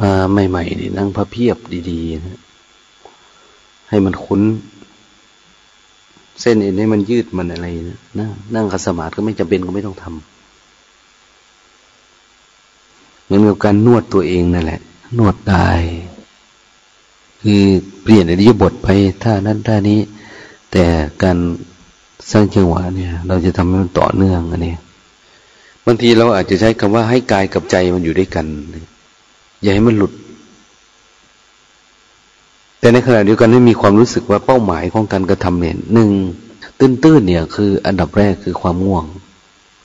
มาใหม่ๆนี่นั่งพระเพียบดีๆนะให้มันคุ้น เส้นเอ็นให้มันยืดมันอะไรนะนั่งนั่งขัดสมาธิก็ไม่จำเป็นก็ไม่ต้องทำเหมือนกับการนวดตัวเองนั่นแหละ นวดได้คือเปลี่ยนอริยบทไปท่านั้นท่านี้ แต่การสร้างจังหวะเนี่ย เราจะทำให้มันต่อเนื่องอันนี้บางทีเราอาจจะใช้คำว่าให้กายกับใจมันอยู่ด้วยกัน อย่าให้มันหลุด แต่ในขณะเดียวกันไม่มีความรู้สึกว่าเป้าหมายของการกระทำเนี่ยหนึ่งตื้นๆเนี่ย คือ อันดับแรกคือความง่วง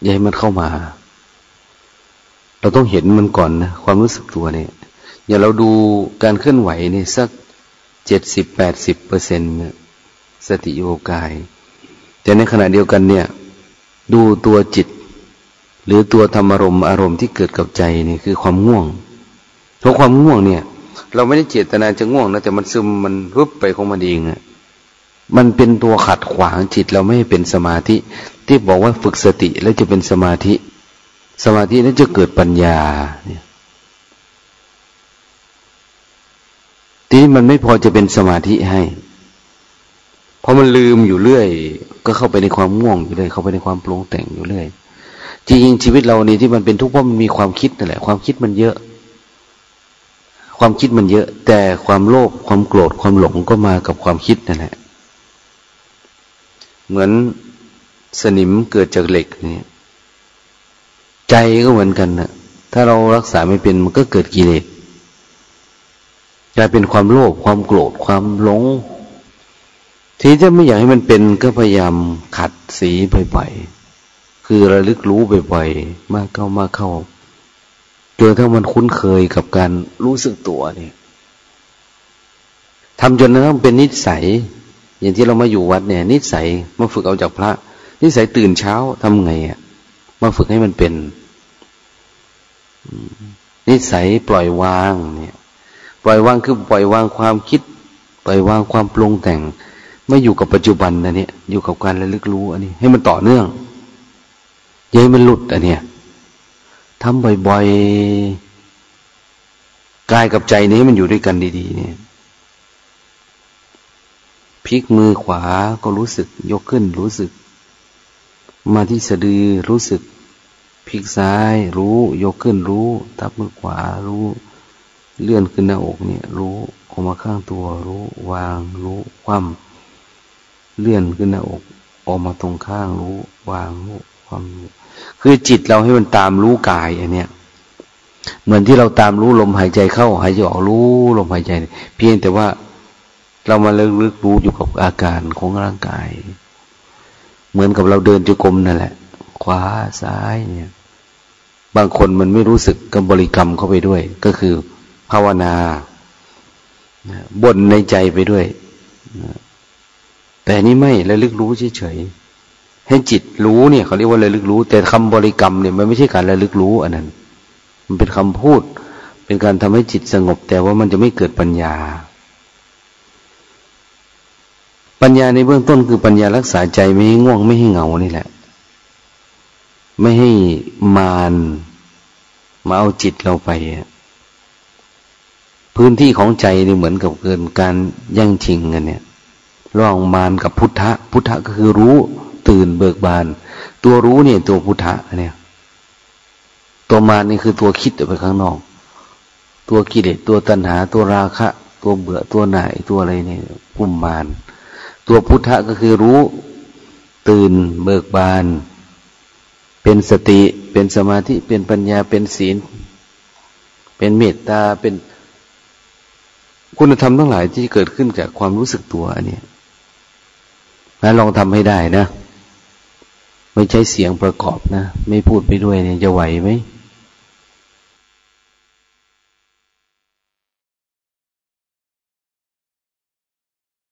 อย่าให้มันเข้ามา เราต้องเห็นมันก่อนนะความรู้สึกตัวเนี่ย อย่าเราดูการเคลื่อนไหวเนี่ยสักเจ็ดสิบแปดสิบเปอร์เซ็นต์สติโยกาย แต่ในขณะเดียวกันเนี่ย ดูตัวจิต หรือตัวธรรมอารมณ์อารมณ์ที่เกิดกับใจนี่คือความง่วง เพราะความง่วงเนี่ย เราไม่ได้เจตนาจะง่วงนะแต่มันซึมมันรุบไปของมันเองอะมันเป็นตัวขัดขวางจิตเราไม่ให้เป็นสมาธิ ที่บอกว่าฝึกสติแล้วจะเป็นสมาธิ สมาธินั้นจะเกิดปัญญาเนี่ยทีนี้มันไม่พอจะเป็นสมาธิให้เพราะมันลืมอยู่เรื่อย ก็เข้าไปในความง่วงอยู่เรื่อยเข้าไปในความปรุงแต่งอยู่เรื่อยจริงๆชีวิตเรานี่ที่มันเป็นทุกข์เพราะมันมีความคิดนั่นแหละ ความคิดมันเยอะ ความคิดมันเยอะ แต่ความโลภความโกรธความหลงก็มากับความคิดนั่นแหละเหมือนสนิมเกิดจากเหล็กนี่ใจก็เหมือนกันนะถ้าเรารักษาไม่เป็นมันก็เกิดกิเลสกลายเป็นความโลภความโกรธความหลง ทีถ้าไม่อยากให้มันเป็นก็พยายามขัดสีบ่อยๆคือระลึกรู้บ่อยๆมากเข้ามากเข้า จนถ้ามันคุ้นเคยกับการรู้สึกตัวเนี่ยทำจนนั้นเป็นนิสัย อย่างที่เรามาอยู่วัดเนี่ย นิสัยมาฝึกเอาจากพระ นิสัยตื่นเช้าทำไงอะมาฝึกให้มันเป็น นิสัยปล่อยวางเนี่ย ปล่อยวางคือปล่อยวางความคิด ปล่อยวางความปรุงแต่ง ไม่อยู่กับปัจจุบันนะเนี่ย อยู่กับการระลึกรู้อันนี้ ให้มันต่อเนื่องอย่าให้มันหลุดอันเนี้ย ทำบ่อยๆกายกับใจนี้มันอยู่ด้วยกันดี ๆ เนี่ยพลิกมือขวาก็รู้สึก ยกขึ้นรู้สึก มาที่สะดือรู้สึกพลิกซ้ายรู้ ยกขึ้นรู้ ทับมือขวารู้ เลื่อนขึ้นหน้าอกเนี่ย รู้ออกมาข้างตัวรู้ วางรู้คว่ำเลื่อนขึ้นหน้าอก ออกมาตรงข้างรู้ วางรู้ ความคือจิตเราให้มันตามรู้กายอันเนี้ยเหมือนที่เราตามรู้ลมหายใจเข้า หายใจออกรู้ลมหายใจ เพียงแต่ว่าเรามาเลิกลึกรู้อยู่กับอาการของร่างกาย เหมือนกับเราเดินจุกรมนั่นแหละ ขวาซ้ายเนี่ย บางคนมันไม่รู้สึกกับบริกรรมเข้าไปด้วย ก็คือภาวนาบ่นในใจไปด้วยแต่นี้ไม่ระลึกรู้เฉยๆ ให้จิตรู้เนี่ยเขาเรียกว่าระลึกรู้ แต่คำบริกรรมเนี่ยมันไม่ใช่การระลึกรู้อันนั้น มันเป็นคำพูด เป็นการทำให้จิตสงบ แต่ว่ามันจะไม่เกิดปัญญา ปัญญาในเบื้องต้นคือปัญญารักษาใจไม่ให้ง่วงไม่ให้เหงานี่แหละ ไม่ให้มานมาเอาจิตเราไปพื้นที่ของใจนี่เหมือนกับเกินการยั่งชิงกันเนี่ยระหว่างมานกับพุทธะ พุทธะก็คือรู้ ตื่นเบิกบาน ตัวรู้เนี่ย ตัวพุทธะเนี่ย ตัวมานี่คือตัวคิดออกไปข้างนอก ตัวกิเลสตัวตัณหา ตัวราคะ ตัวเบื่อตัวหน่ายตัวอะไรเนี่ยปุ่มมาน ตัวพุทธะก็คือรู้ ตื่นเบิกบาน เป็นสติเป็นสมาธิเป็นปัญญาเป็นศีล เป็นเมตตาเป็นคุณธรรมทั้งหลายที่เกิดขึ้นจากความรู้สึกตัวอันนี้นะลองทำให้ได้นะ ไม่ใช้เสียงประกอบนะ ไม่พูดไปด้วยเนี่ยจะไหวไหม